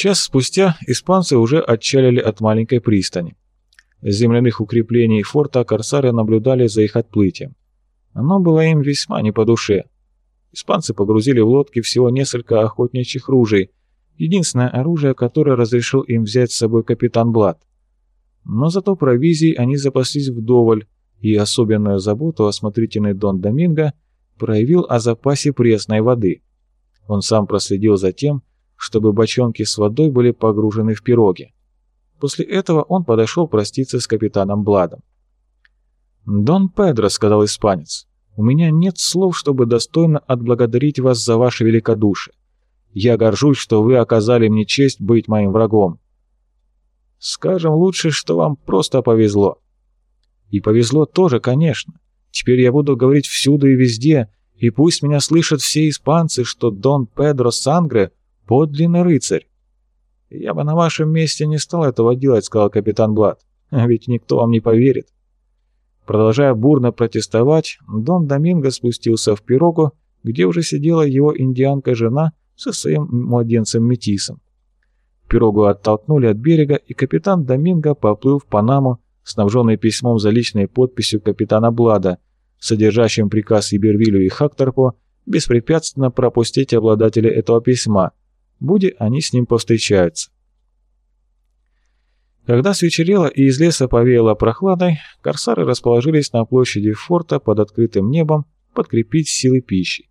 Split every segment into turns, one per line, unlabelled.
Час спустя испанцы уже отчалили от маленькой пристани. С земляных укреплений форта корсары наблюдали за их отплытием. Оно было им весьма не по душе. Испанцы погрузили в лодки всего несколько охотничьих ружей, единственное оружие, которое разрешил им взять с собой капитан Блад. Но зато провизией они запаслись вдоволь, и особенную заботу осмотрительный Дон Доминго проявил о запасе пресной воды. Он сам проследил за тем, чтобы бочонки с водой были погружены в пироги. После этого он подошел проститься с капитаном Бладом. «Дон Педро», — сказал испанец, — «у меня нет слов, чтобы достойно отблагодарить вас за ваше великодушие. Я горжусь, что вы оказали мне честь быть моим врагом. Скажем лучше, что вам просто повезло. И повезло тоже, конечно. Теперь я буду говорить всюду и везде, и пусть меня слышат все испанцы, что Дон Педро Сангре — подлинный рыцарь. «Я бы на вашем месте не стал этого делать», — сказал капитан Блад. «Ведь никто вам не поверит». Продолжая бурно протестовать, Дон Доминго спустился в пирогу, где уже сидела его индианка-жена со своим младенцем-метисом. Пирогу оттолкнули от берега, и капитан Доминго поплыл в Панаму, снабженный письмом за личной подписью капитана Блада, содержащим приказ Ибервилю и Хакторпу беспрепятственно пропустить обладателя этого письма, будь они с ним повстречаются. Когда свечерело и из леса повеяло прохладой, корсары расположились на площади форта под открытым небом подкрепить силы пищи.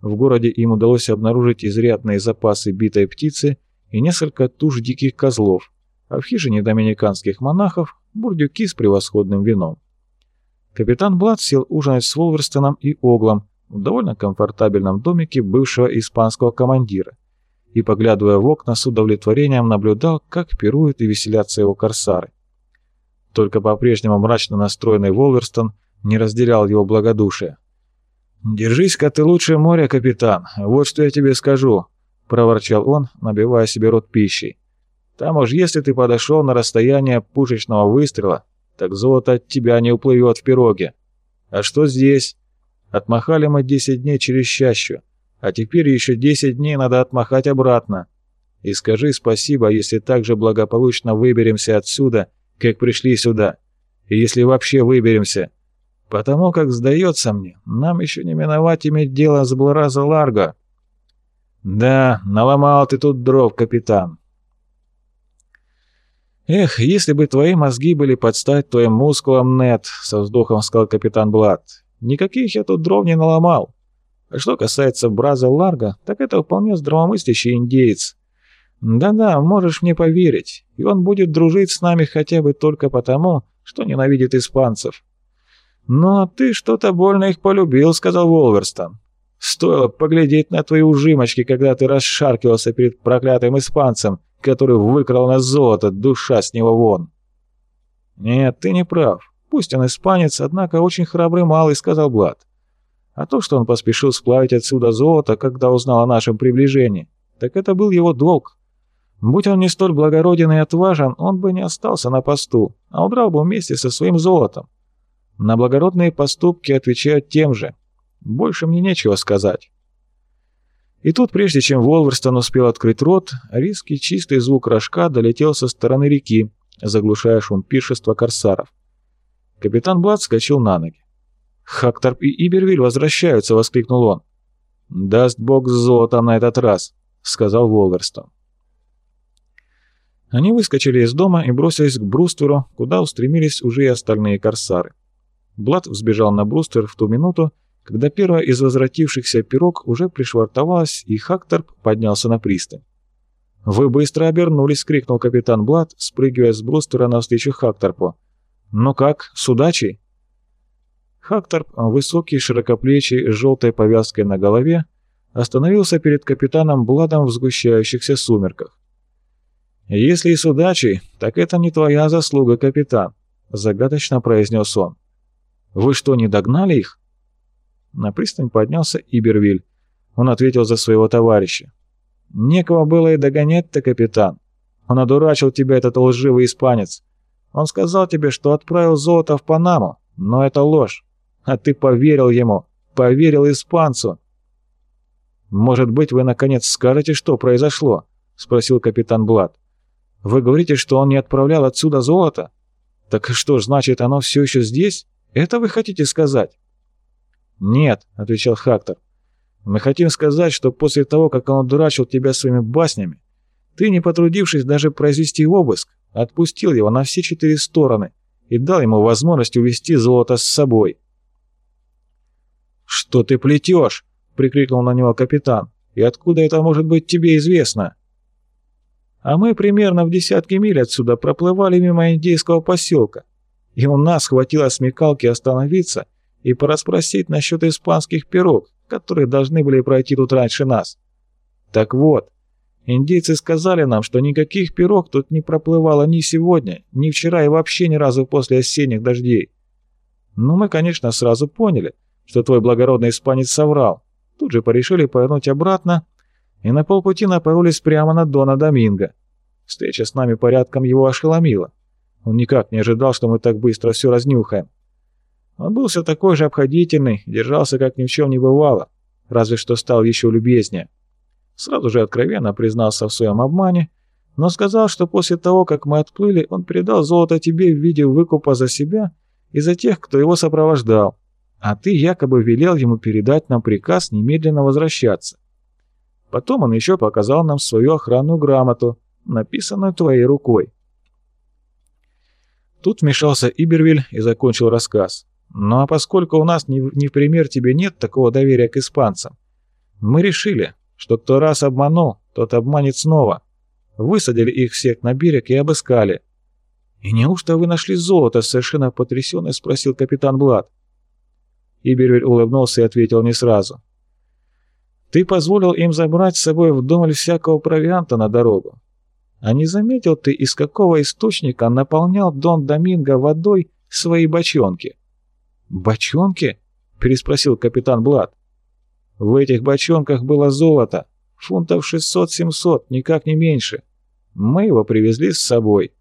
В городе им удалось обнаружить изрядные запасы битой птицы и несколько туш диких козлов, а в хижине доминиканских монахов – бурдюки с превосходным вином. Капитан Блад сел ужинать с Волверстоном и Оглом в довольно комфортабельном домике бывшего испанского командира и, поглядывая в окна, с удовлетворением наблюдал, как пируют и веселятся его корсары. Только по-прежнему мрачно настроенный Волверстон не разделял его благодушие. «Держись-ка ты лучше моря, капитан, вот что я тебе скажу», — проворчал он, набивая себе рот пищей. «Там уж если ты подошел на расстояние пушечного выстрела, так золото от тебя не уплывет в пироге. А что здесь? Отмахали мы десять дней через чащу, а теперь еще 10 дней надо отмахать обратно. И скажи спасибо, если так же благополучно выберемся отсюда, как пришли сюда, и если вообще выберемся. Потому как, сдается мне, нам еще не миновать иметь дело с Блараза Ларго. Да, наломал ты тут дров, капитан. «Эх, если бы твои мозги были под стать твоим мускулам, Нет», — со вздохом сказал капитан Блад. «Никаких я тут дров не наломал. А что касается Браза Ларга, так это вполне здравомыслящий индеец. Да-да, можешь мне поверить, и он будет дружить с нами хотя бы только потому, что ненавидит испанцев. «Но ты что-то больно их полюбил», — сказал Волверстон. «Стоило поглядеть на твои ужимочки, когда ты расшаркивался перед проклятым испанцем, который выкрал нас золото, душа с него вон». «Нет, ты не прав. Пусть он испанец, однако очень храбрый малый», — сказал Блад. А то, что он поспешил сплавить отсюда золото, когда узнал о нашем приближении, так это был его долг. Будь он не столь благороден и отважен, он бы не остался на посту, а удрал бы вместе со своим золотом. На благородные поступки отвечают тем же. Больше мне нечего сказать. И тут, прежде чем Волверстон успел открыть рот, резкий чистый звук рожка долетел со стороны реки, заглушая шум пиршества корсаров. Капитан Блад вскочил на ноги. «Хагторп и Ибервиль возвращаются!» — воскликнул он. «Даст бог золото на этот раз!» — сказал Волверстон. Они выскочили из дома и бросились к брустверу, куда устремились уже и остальные корсары. Блад взбежал на бруствер в ту минуту, когда первая из возвратившихся пирог уже пришвартовалась, и Хагторп поднялся на пристань. «Вы быстро обернулись!» — крикнул капитан Блад, спрыгивая с бруствера навстречу Хакторпу. «Ну как, с удачей?» Хактор, высокий, широкоплечий, с желтой повязкой на голове, остановился перед капитаном Бладом в сгущающихся сумерках. «Если и с удачей, так это не твоя заслуга, капитан», — загадочно произнес он. «Вы что, не догнали их?» На пристань поднялся Ибервиль. Он ответил за своего товарища. «Некого было и догонять-то, капитан. Он одурачил тебя, этот лживый испанец. Он сказал тебе, что отправил золото в Панаму, но это ложь. А ты поверил ему, поверил испанцу. Может быть, вы наконец скажете, что произошло? — спросил капитан Блад. «Вы говорите, что он не отправлял отсюда золото? Так что ж, значит, оно все еще здесь? Это вы хотите сказать?» «Нет», — отвечал Хактор. «Мы хотим сказать, что после того, как он дурачил тебя своими баснями, ты, не потрудившись даже произвести обыск, отпустил его на все четыре стороны и дал ему возможность увести золото с собой». «Что ты плетешь?» — прикрикнул на него капитан. «И откуда это может быть тебе известно?» «А мы примерно в десятке миль отсюда проплывали мимо индейского поселка, и у нас хватило смекалки остановиться и порасспросить насчет испанских пирог, которые должны были пройти тут раньше нас. Так вот, индейцы сказали нам, что никаких пирог тут не проплывало ни сегодня, ни вчера и вообще ни разу после осенних дождей. Ну, мы, конечно, сразу поняли, что твой благородный испанец соврал. Тут же порешили повернуть обратно и на полпути напоролись прямо на Дона Доминго. Встреча с нами порядком его ошеломила. Он никак не ожидал, что мы так быстро все разнюхаем. Он был все такой же обходительный, держался как ни в чем не бывало, разве что стал еще любезнее. Сразу же откровенно признался в своем обмане, но сказал, что после того, как мы отплыли, он передал золото тебе в виде выкупа за себя и за тех, кто его сопровождал а ты якобы велел ему передать нам приказ немедленно возвращаться. Потом он еще показал нам свою охранную грамоту, написанную твоей рукой. Тут вмешался Ибервиль и закончил рассказ. Ну а поскольку у нас ни, ни в пример тебе нет такого доверия к испанцам, мы решили, что кто раз обманул, тот обманет снова. Высадили их всех на берег и обыскали. «И неужто вы нашли золото?» — совершенно потрясенно спросил капитан Блад. Ибервиль улыбнулся и ответил не сразу. «Ты позволил им забрать с собой вдоволь всякого провианта на дорогу. А не заметил ты, из какого источника наполнял Дон Доминго водой свои бочонки?» «Бочонки?» — переспросил капитан Блад. «В этих бочонках было золото, фунтов 600-700, никак не меньше. Мы его привезли с собой».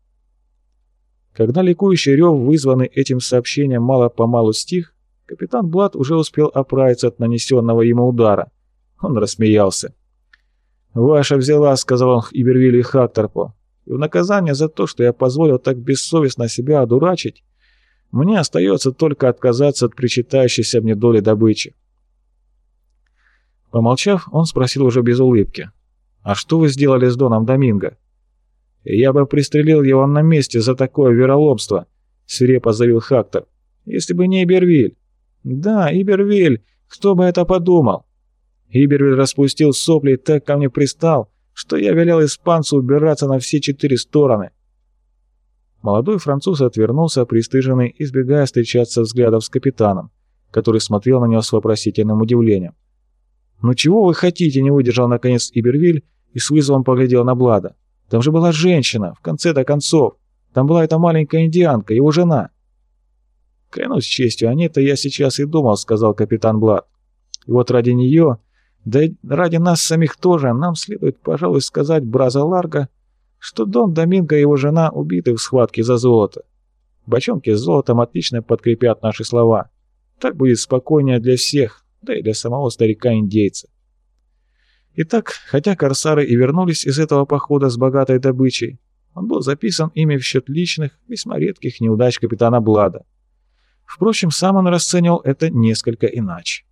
Когда ликующий рев, вызванный этим сообщением, мало-помалу стих, Капитан Блад уже успел оправиться от нанесенного ему удара. Он рассмеялся. «Ваша взяла», — сказал он Ибервилю и Хакторпу. «И в наказание за то, что я позволил так бессовестно себя одурачить, мне остается только отказаться от причитающейся мне доли добычи». Помолчав, он спросил уже без улыбки. «А что вы сделали с Доном Доминго?» «Я бы пристрелил его на месте за такое вероломство», — свирепо заявил Хактор. «Если бы не Ибервиль. «Да, Ибервиль, кто бы это подумал?» Ибервиль распустил сопли и так ко мне пристал, что я велел испанцу убираться на все четыре стороны. Молодой француз отвернулся, пристыженный, избегая встречаться взглядов с капитаном, который смотрел на него с вопросительным удивлением. «Ну чего вы хотите?» — не выдержал наконец Ибервиль и с вызовом поглядел на Блада. «Там же была женщина, в конце-то концов. Там была эта маленькая индианка, его жена». «Клянусь честью, о ней-то я сейчас и думал», — сказал капитан Блад. «И вот ради нее, да и ради нас самих тоже, нам следует, пожалуй, сказать Браза Ларго, что Дон Доминго и его жена убиты в схватке за золото. Бочонки с золотом отлично подкрепят наши слова. Так будет спокойнее для всех, да и для самого старика-индейца». Итак, хотя корсары и вернулись из этого похода с богатой добычей, он был записан ими в счет личных, весьма редких неудач капитана Блада. Впрочем, сам он расценивал это несколько иначе.